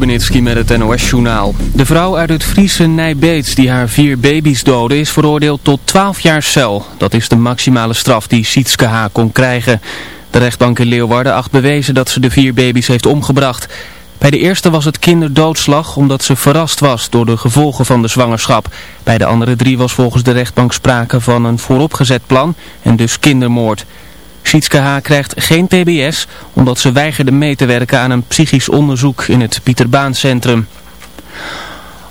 Benitski met het NOS-journaal. De vrouw uit het Friese Nijbeets die haar vier baby's doodde is veroordeeld tot 12 jaar cel. Dat is de maximale straf die Sietske H. kon krijgen. De rechtbank in Leeuwarden acht bewezen dat ze de vier baby's heeft omgebracht. Bij de eerste was het kinderdoodslag omdat ze verrast was door de gevolgen van de zwangerschap. Bij de andere drie was volgens de rechtbank sprake van een vooropgezet plan en dus kindermoord. Sietske H. krijgt geen tbs omdat ze weigerde mee te werken aan een psychisch onderzoek in het Pieterbaancentrum.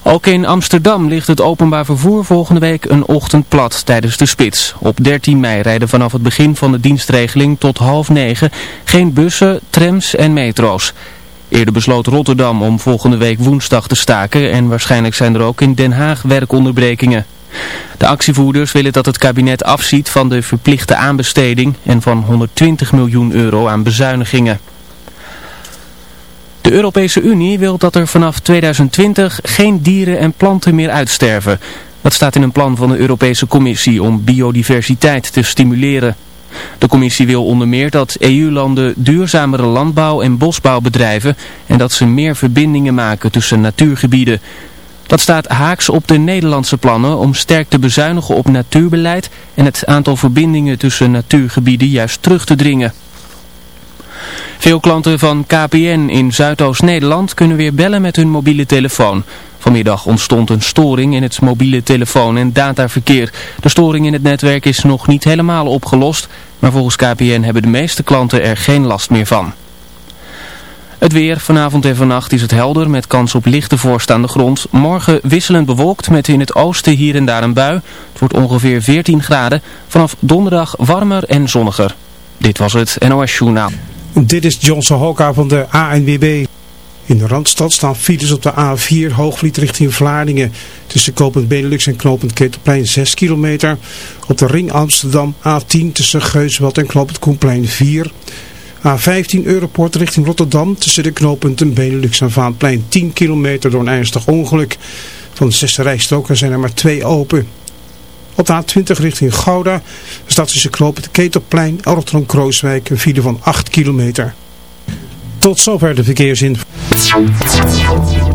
Ook in Amsterdam ligt het openbaar vervoer volgende week een ochtend plat tijdens de spits. Op 13 mei rijden vanaf het begin van de dienstregeling tot half negen geen bussen, trams en metro's. Eerder besloot Rotterdam om volgende week woensdag te staken en waarschijnlijk zijn er ook in Den Haag werkonderbrekingen. De actievoerders willen dat het kabinet afziet van de verplichte aanbesteding en van 120 miljoen euro aan bezuinigingen. De Europese Unie wil dat er vanaf 2020 geen dieren en planten meer uitsterven. Dat staat in een plan van de Europese Commissie om biodiversiteit te stimuleren. De commissie wil onder meer dat EU-landen duurzamere landbouw- en bosbouw bedrijven en dat ze meer verbindingen maken tussen natuurgebieden. Dat staat haaks op de Nederlandse plannen om sterk te bezuinigen op natuurbeleid en het aantal verbindingen tussen natuurgebieden juist terug te dringen. Veel klanten van KPN in Zuidoost-Nederland kunnen weer bellen met hun mobiele telefoon. Vanmiddag ontstond een storing in het mobiele telefoon- en dataverkeer. De storing in het netwerk is nog niet helemaal opgelost, maar volgens KPN hebben de meeste klanten er geen last meer van. Het weer, vanavond en vannacht is het helder met kans op lichte vorst aan de grond. Morgen wisselend bewolkt met in het oosten hier en daar een bui. Het wordt ongeveer 14 graden. Vanaf donderdag warmer en zonniger. Dit was het NOS Journaal. Dit is Johnson Hoka van de ANWB. In de Randstad staan files op de A4 Hoogvliet richting Vlaardingen. Tussen Kopend Benelux en Knopend Ketelplein 6 kilometer. Op de ring Amsterdam A10 tussen Geuswald en Knopend Koenplein 4 A15 Europort richting Rotterdam tussen de knooppunten Benelux en Vaanplein 10 kilometer door een ernstig ongeluk. Van de zesde rijstroken zijn er maar twee open. Op de A20 richting Gouda staat tussen knooppunt Ketelplein en Rotterdam-Krooswijk een file van 8 kilometer. Tot zover de verkeersinformatie.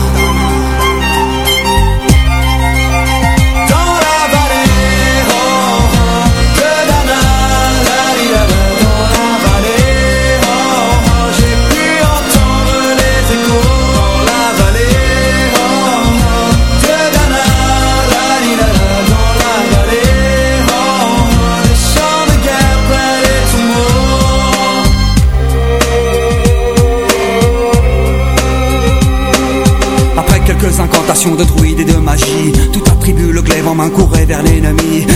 passion de druide et de magie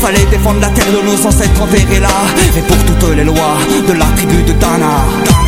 Fallait défendre la terre de nos ancêtres enterrés là. Et pour toutes les lois de la tribu de Dana.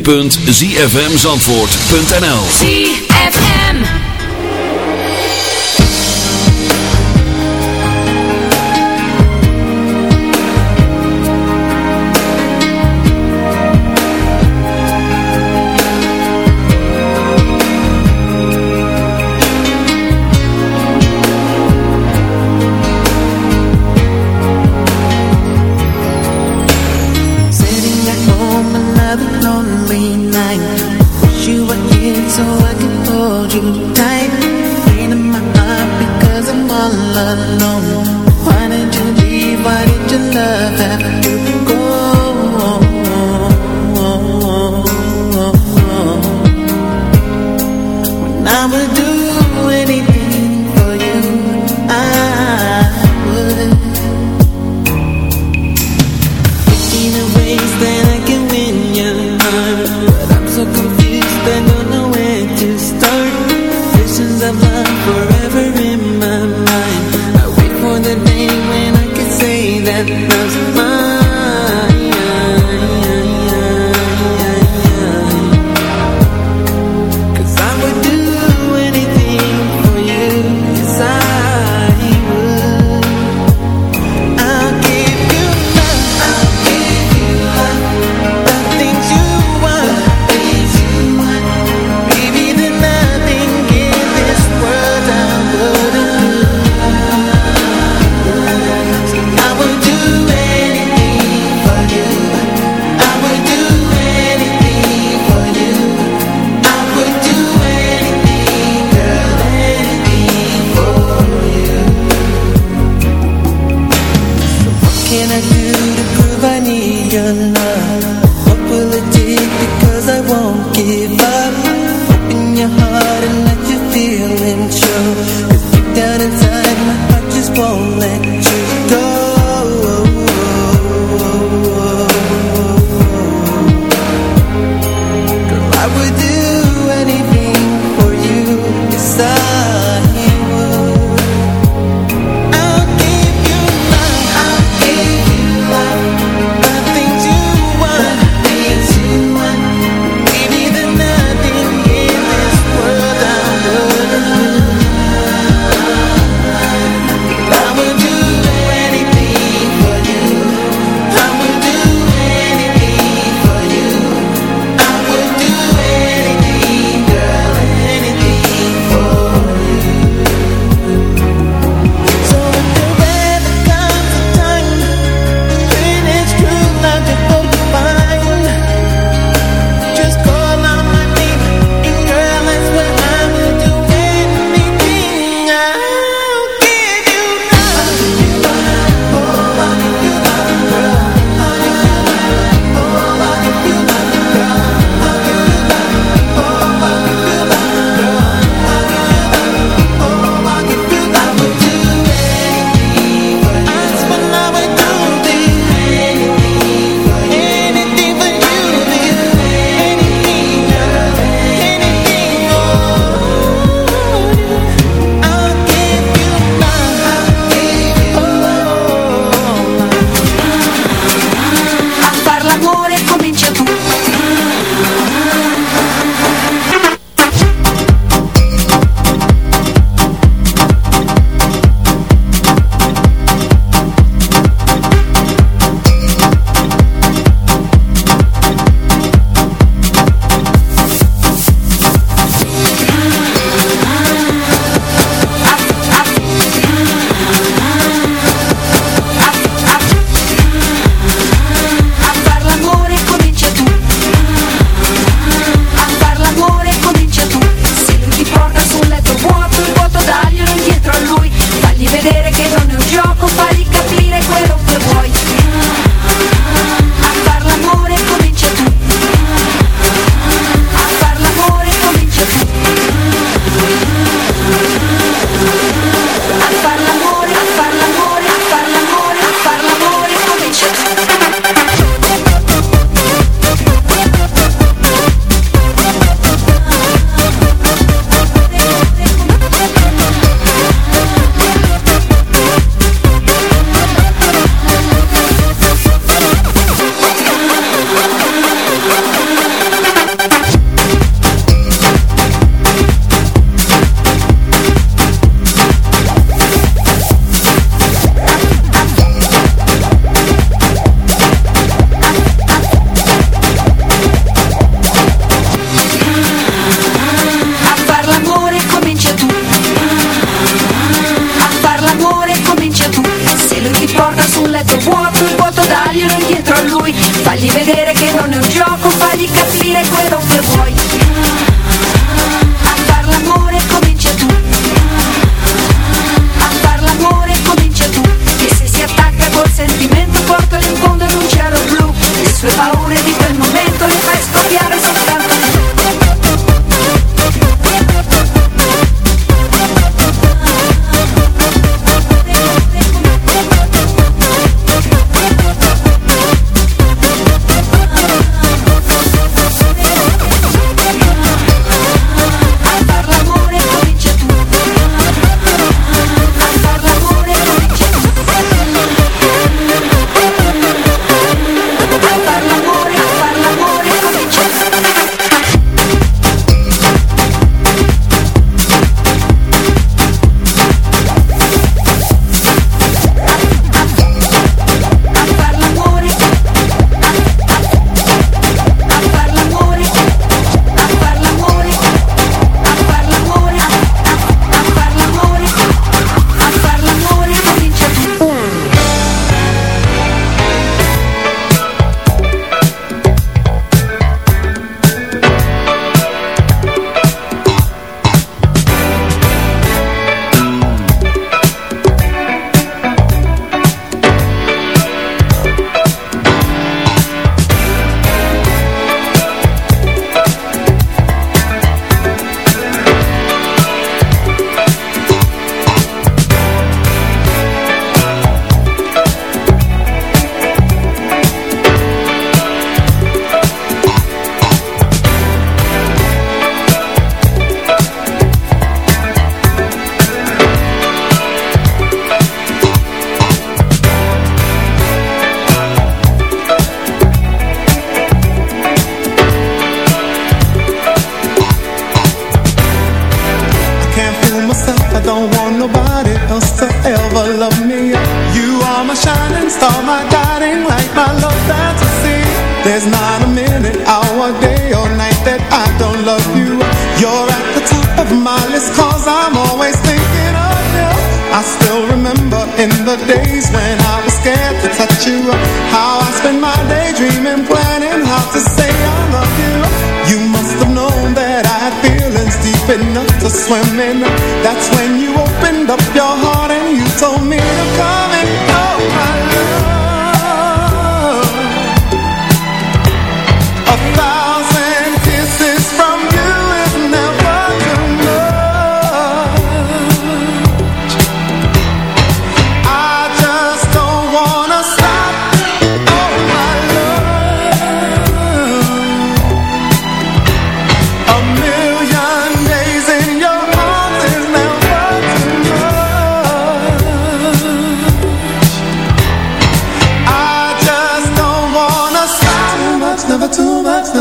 www.zfmzandvoort.nl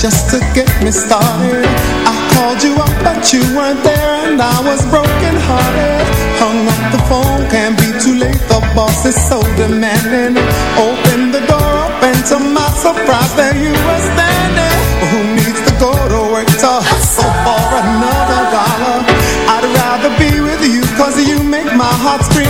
just to get me started. I called you up but you weren't there and I was broken hearted Hung up the phone, can't be too late, the boss is so demanding. Open the door up and to my surprise there you were standing. Who needs to go to work to hustle for another dollar? I'd rather be with you cause you make my heart scream.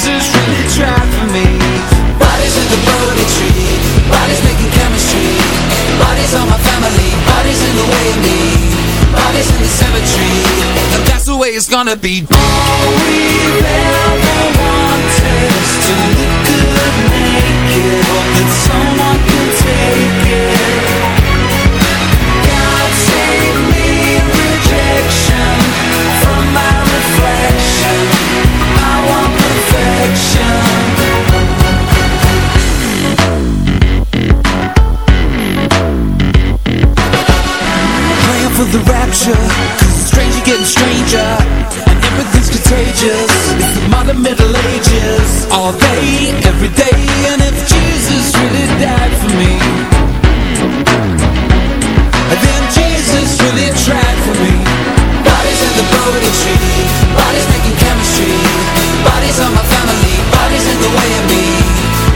guess Jesus really tried for me. Bodies in the Bodhi tree. Bodies making chemistry. Bodies on my family. Bodies in the way of me. Bodies in the cemetery. And that's the way it's gonna be. All we've ever wanted is to look good naked. Hope that someone can take it. God save me rejection From my reflection Bodies in the Bodhi tree Bodies making the way of me.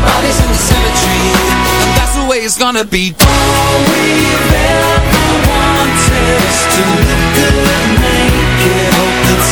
Bodies in the cemetery And that's the way it's gonna be. All we've ever wanted is to look good naked Hope that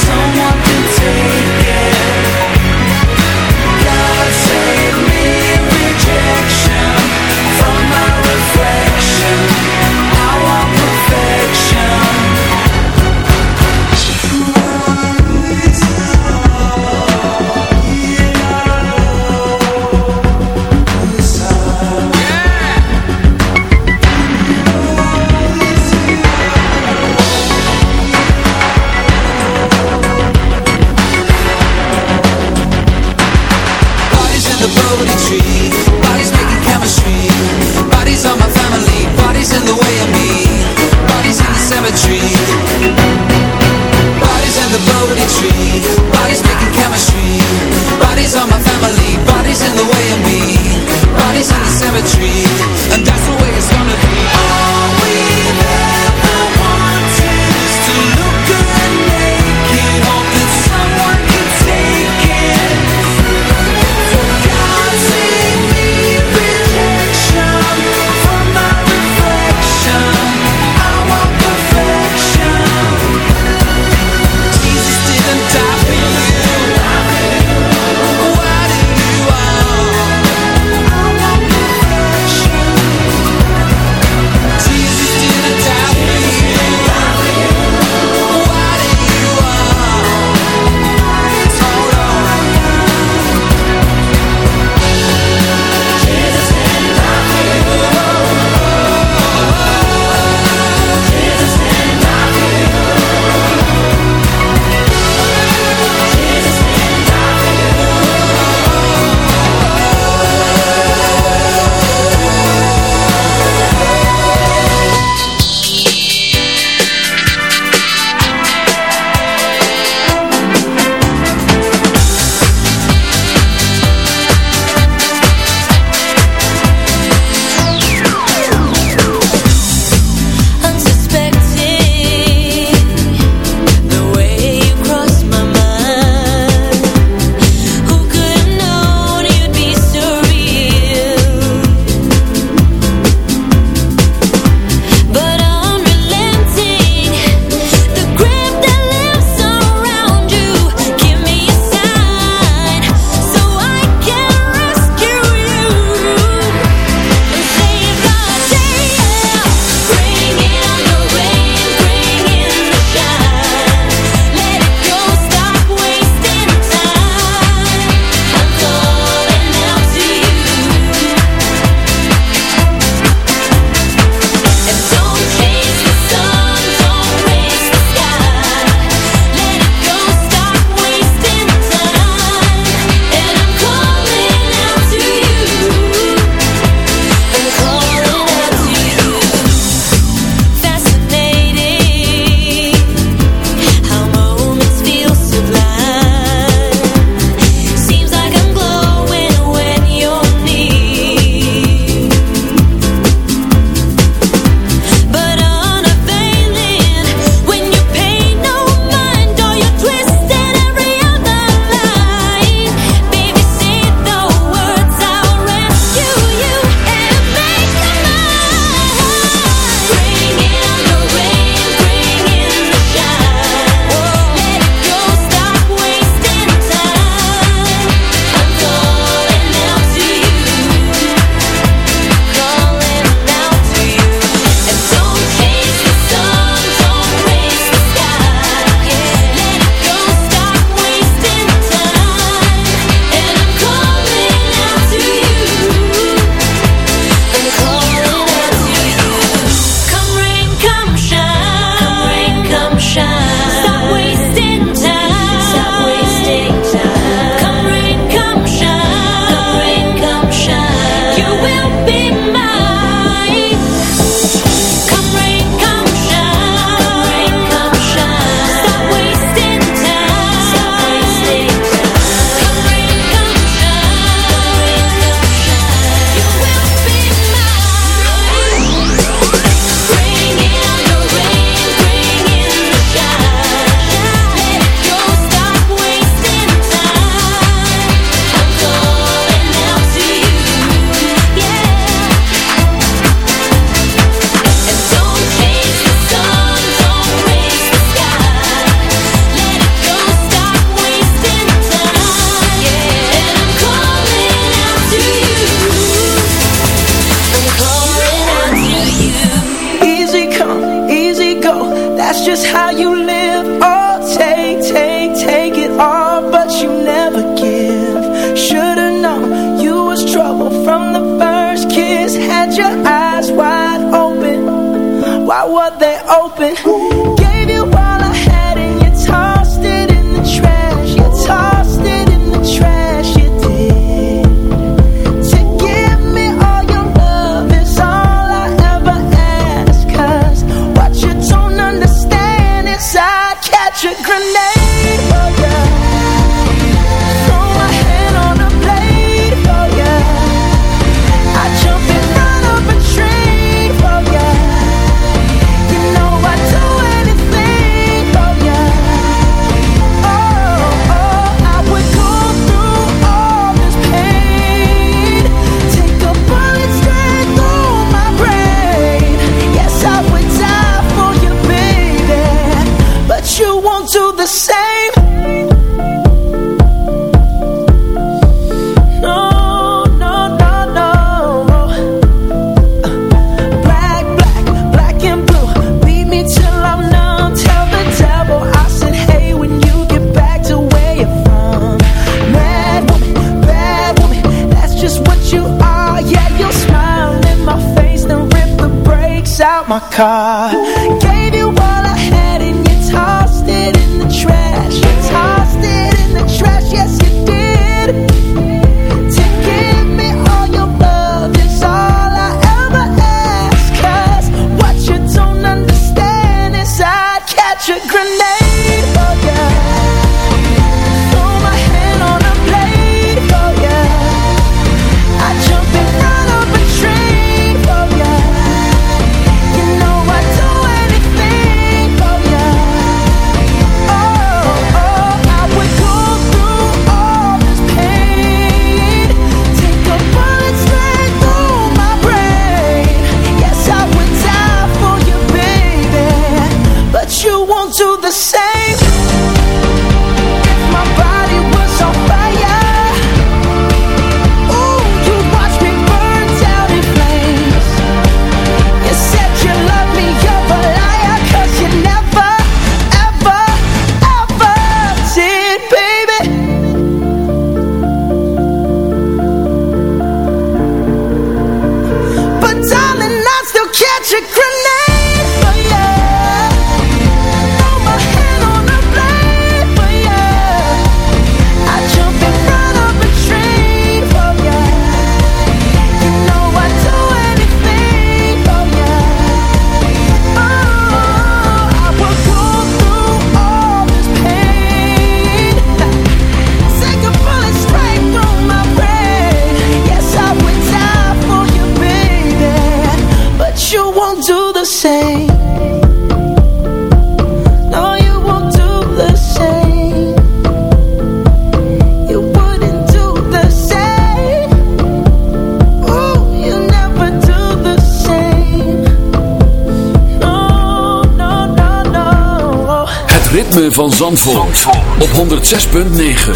Zandvoort, op 106.9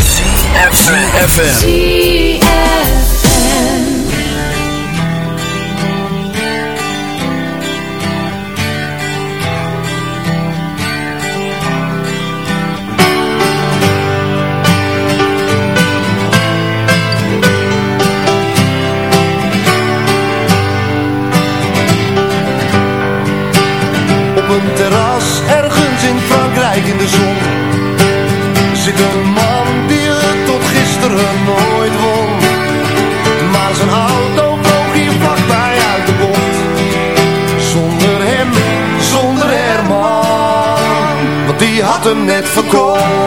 FM. Net verkocht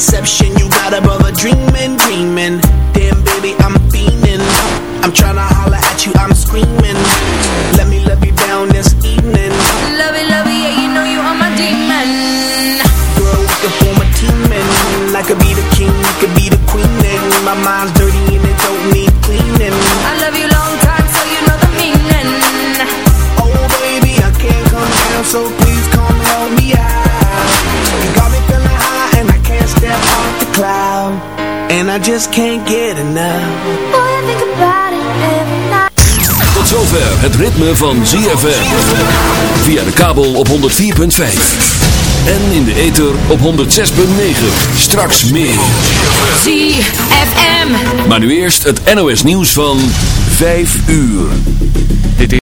inception. You got a brother dreaming I just can't get enough. Boy, I think about it every night. Tot zover het ritme van ZFM. Via de kabel op 104.5. En in de ether op 106.9. Straks meer. ZFM. Maar nu eerst het NOS nieuws van 5 uur.